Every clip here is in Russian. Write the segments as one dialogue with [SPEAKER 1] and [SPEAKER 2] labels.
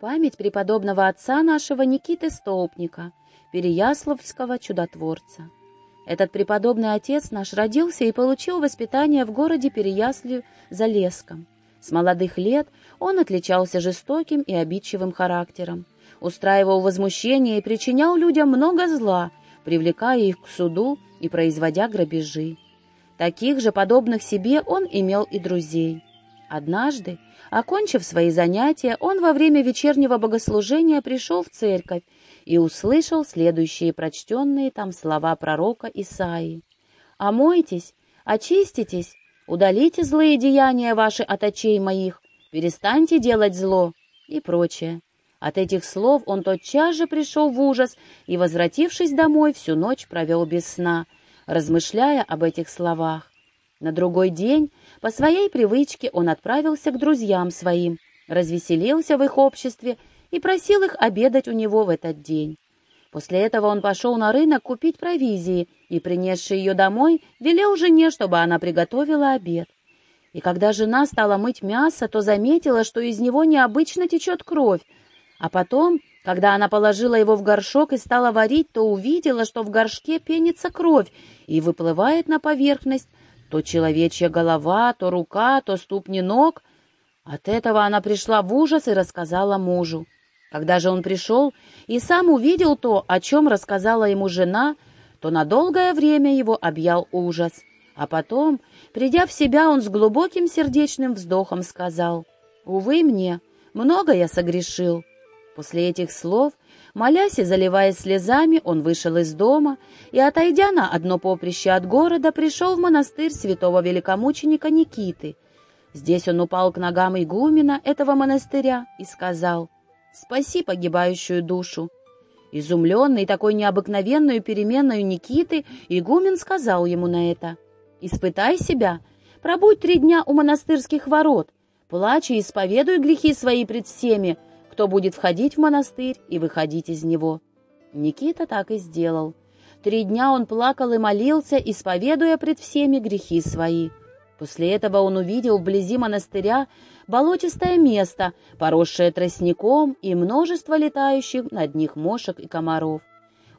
[SPEAKER 1] Память преподобного отца нашего Никиты Столпника, Переяславского чудотворца. Этот преподобный отец наш родился и получил воспитание в городе Переяслю-Залесском. С молодых лет он отличался жестоким и обидчивым характером, устраивал возмущение и причинял людям много зла, привлекая их к суду и производя грабежи. Таких же, подобных себе, он имел и друзей. Однажды, окончив свои занятия, он во время вечернего богослужения пришел в церковь и услышал следующие прочтенные там слова пророка Исаии. «Омойтесь, очиститесь, удалите злые деяния ваши от очей моих, перестаньте делать зло» и прочее. От этих слов он тотчас же пришел в ужас и, возвратившись домой, всю ночь провел без сна, размышляя об этих словах. На другой день, по своей привычке, он отправился к друзьям своим, развеселился в их обществе и просил их обедать у него в этот день. После этого он пошел на рынок купить провизии и, принесший ее домой, велел жене, чтобы она приготовила обед. И когда жена стала мыть мясо, то заметила, что из него необычно течет кровь, а потом, когда она положила его в горшок и стала варить, то увидела, что в горшке пенится кровь и выплывает на поверхность то человечья голова, то рука, то ступни ног. От этого она пришла в ужас и рассказала мужу. Когда же он пришел и сам увидел то, о чем рассказала ему жена, то на долгое время его объял ужас. А потом, придя в себя, он с глубоким сердечным вздохом сказал, «Увы мне, много я согрешил». После этих слов, молясь и заливаясь слезами, он вышел из дома и, отойдя на одно поприще от города, пришел в монастырь святого великомученика Никиты. Здесь он упал к ногам игумена этого монастыря и сказал «Спаси погибающую душу». Изумленный такой необыкновенную переменную Никиты, игумен сказал ему на это «Испытай себя, пробудь три дня у монастырских ворот, плачь и исповедуй грехи свои пред всеми, кто будет входить в монастырь и выходить из него. Никита так и сделал. Три дня он плакал и молился, исповедуя пред всеми грехи свои. После этого он увидел вблизи монастыря болотистое место, поросшее тростником и множество летающих над них мошек и комаров.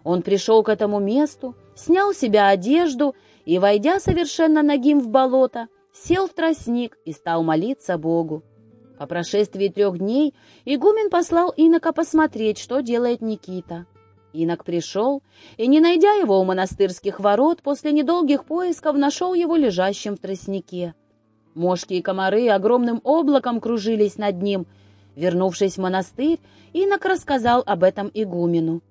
[SPEAKER 1] Он пришел к этому месту, снял себя одежду и, войдя совершенно нагим в болото, сел в тростник и стал молиться Богу. По прошествии трех дней игумен послал инока посмотреть, что делает Никита. Инок пришел, и, не найдя его у монастырских ворот, после недолгих поисков нашел его лежащим в тростнике. Мошки и комары огромным облаком кружились над ним. Вернувшись в монастырь, инок рассказал об этом игумену.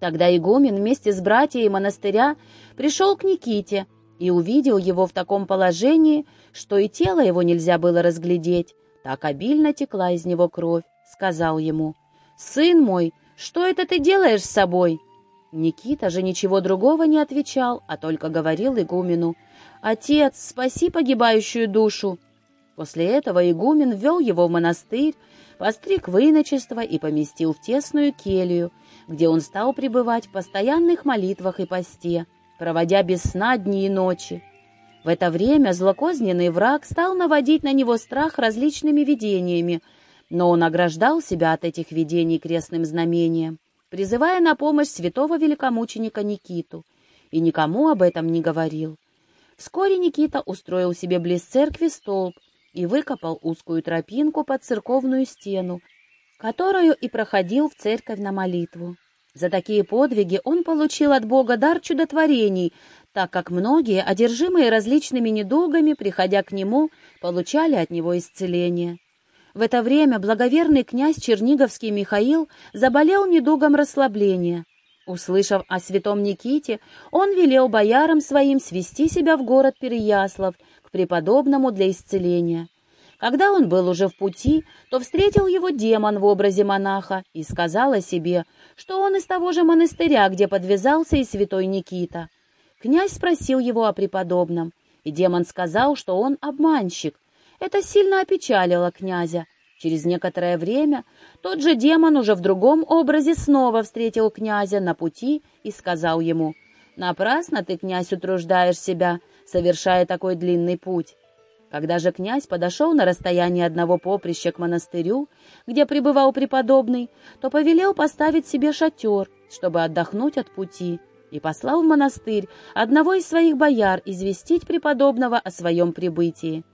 [SPEAKER 1] Тогда игумен вместе с братьями монастыря пришел к Никите и увидел его в таком положении, что и тело его нельзя было разглядеть, так обильно текла из него кровь, сказал ему, «Сын мой, что это ты делаешь с собой?» Никита же ничего другого не отвечал, а только говорил игумену, «Отец, спаси погибающую душу!» После этого игумен ввел его в монастырь, постриг в иночество и поместил в тесную келью, где он стал пребывать в постоянных молитвах и посте, проводя без сна дни и ночи. В это время злокозненный враг стал наводить на него страх различными видениями, но он ограждал себя от этих видений крестным знамением, призывая на помощь святого великомученика Никиту, и никому об этом не говорил. Вскоре Никита устроил себе близ церкви столб и выкопал узкую тропинку под церковную стену, которую и проходил в церковь на молитву. За такие подвиги он получил от Бога дар чудотворений, так как многие, одержимые различными недугами, приходя к нему, получали от него исцеление. В это время благоверный князь Черниговский Михаил заболел недугом расслабления. Услышав о святом Никите, он велел боярам своим свести себя в город Переяслав к преподобному для исцеления. Когда он был уже в пути, то встретил его демон в образе монаха и сказал о себе, что он из того же монастыря, где подвязался и святой Никита. Князь спросил его о преподобном, и демон сказал, что он обманщик. Это сильно опечалило князя. Через некоторое время тот же демон уже в другом образе снова встретил князя на пути и сказал ему, «Напрасно ты, князь, утруждаешь себя, совершая такой длинный путь. Когда же князь подошел на расстояние одного поприща к монастырю, где пребывал преподобный, то повелел поставить себе шатер, чтобы отдохнуть от пути, и послал в монастырь одного из своих бояр известить преподобного о своем прибытии.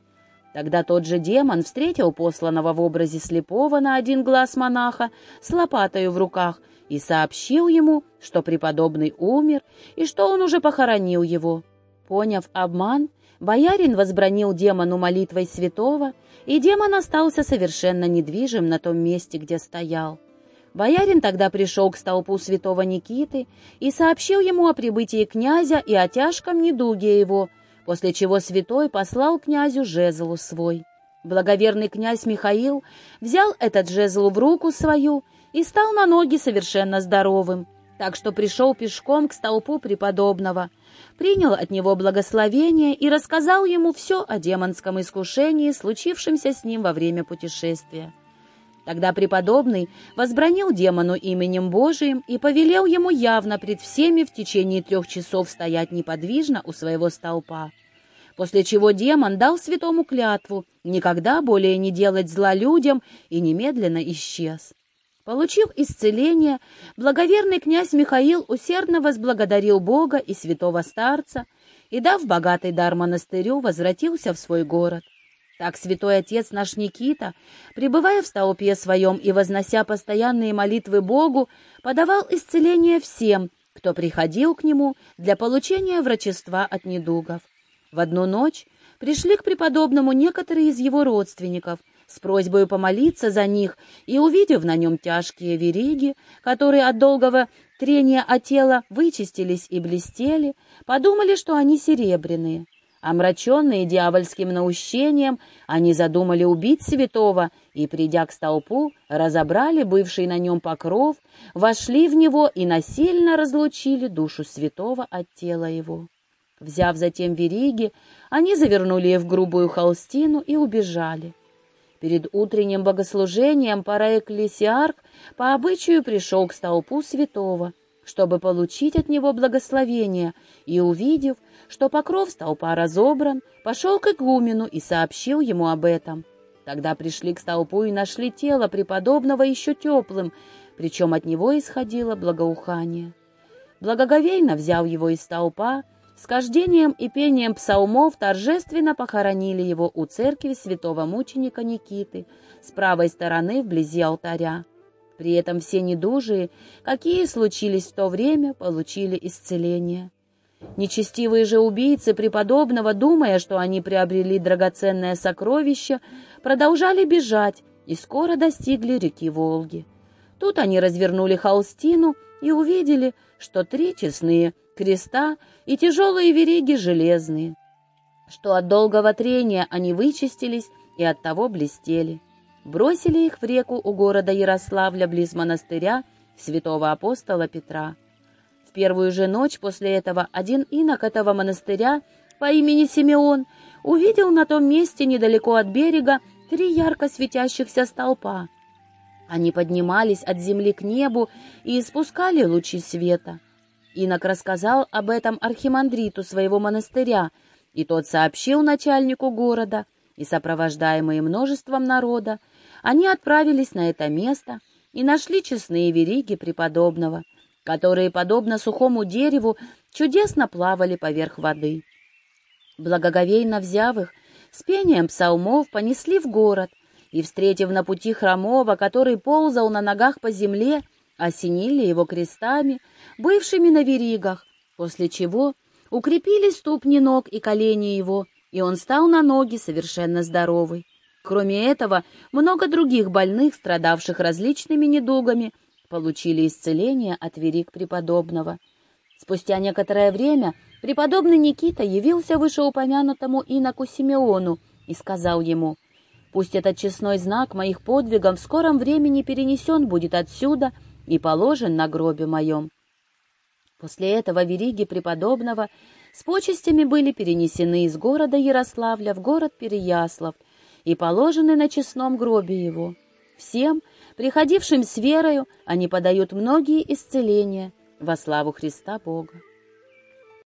[SPEAKER 1] Тогда тот же демон встретил посланного в образе слепого на один глаз монаха с лопатою в руках и сообщил ему, что преподобный умер и что он уже похоронил его. Поняв обман, боярин возбранил демону молитвой святого, и демон остался совершенно недвижим на том месте, где стоял. Боярин тогда пришел к столпу святого Никиты и сообщил ему о прибытии князя и о тяжком недуге его — после чего святой послал князю жезлу свой. Благоверный князь Михаил взял этот жезл в руку свою и стал на ноги совершенно здоровым, так что пришел пешком к столпу преподобного, принял от него благословение и рассказал ему все о демонском искушении, случившемся с ним во время путешествия. Тогда преподобный возбранил демону именем Божиим и повелел ему явно пред всеми в течение трех часов стоять неподвижно у своего столпа. После чего демон дал святому клятву никогда более не делать зла людям и немедленно исчез. Получив исцеление, благоверный князь Михаил усердно возблагодарил Бога и святого старца и, дав богатый дар монастырю, возвратился в свой город. Так святой отец наш Никита, пребывая в столпе своем и вознося постоянные молитвы Богу, подавал исцеление всем, кто приходил к нему для получения врачества от недугов. В одну ночь пришли к преподобному некоторые из его родственников с просьбой помолиться за них и, увидев на нем тяжкие вериги, которые от долгого трения о тело вычистились и блестели, подумали, что они серебряные. Омраченные дьявольским наущением, они задумали убить святого и, придя к столпу, разобрали бывший на нем покров, вошли в него и насильно разлучили душу святого от тела его. Взяв затем вериги, они завернули в грубую холстину и убежали. Перед утренним богослужением параэклесиарх по обычаю пришел к столпу святого, чтобы получить от него благословение, и, увидев, что покров столпа разобран, пошел к игумену и сообщил ему об этом. Тогда пришли к столпу и нашли тело преподобного еще теплым, причем от него исходило благоухание. Благоговейно взяв его из столпа, с кождением и пением псалмов торжественно похоронили его у церкви святого мученика Никиты с правой стороны вблизи алтаря. При этом все недужие, какие случились в то время, получили исцеление. Нечестивые же убийцы преподобного, думая, что они приобрели драгоценное сокровище, продолжали бежать и скоро достигли реки Волги. Тут они развернули холстину и увидели, что три честные креста и тяжелые вериги железные, что от долгого трения они вычистились и от того блестели. Бросили их в реку у города Ярославля близ монастыря святого апостола Петра первую же ночь после этого один инок этого монастыря по имени Симеон увидел на том месте недалеко от берега три ярко светящихся столпа. Они поднимались от земли к небу и испускали лучи света. Инок рассказал об этом архимандриту своего монастыря, и тот сообщил начальнику города, и, сопровождаемые множеством народа, они отправились на это место и нашли честные вериги преподобного, которые, подобно сухому дереву, чудесно плавали поверх воды. Благоговейно взяв их, с пением псалмов понесли в город, и, встретив на пути хромого, который ползал на ногах по земле, осенили его крестами, бывшими на веригах, после чего укрепили ступни ног и колени его, и он стал на ноги совершенно здоровый. Кроме этого, много других больных, страдавших различными недугами, получили исцеление от верик преподобного. Спустя некоторое время преподобный Никита явился вышеупомянутому иноку Симеону и сказал ему, «Пусть этот честной знак моих подвигов в скором времени перенесен будет отсюда и положен на гробе моем». После этого вериги преподобного с почестями были перенесены из города Ярославля в город Переяслав и положены на честном гробе его. Всем, приходившим с верою, они подают многие исцеления во славу Христа Бога.